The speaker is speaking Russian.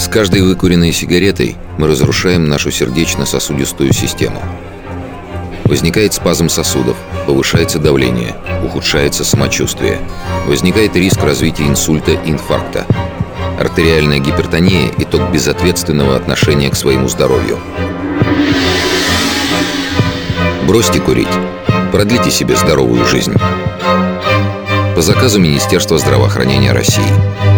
С каждой выкуренной сигаретой мы разрушаем нашу сердечно-сосудистую систему. Возникает спазм сосудов, повышается давление, ухудшается самочувствие. Возникает риск развития инсульта и инфаркта. Артериальная гипертония – итог безответственного отношения к своему здоровью. Бросьте курить. Продлите себе здоровую жизнь. По заказу Министерства здравоохранения России.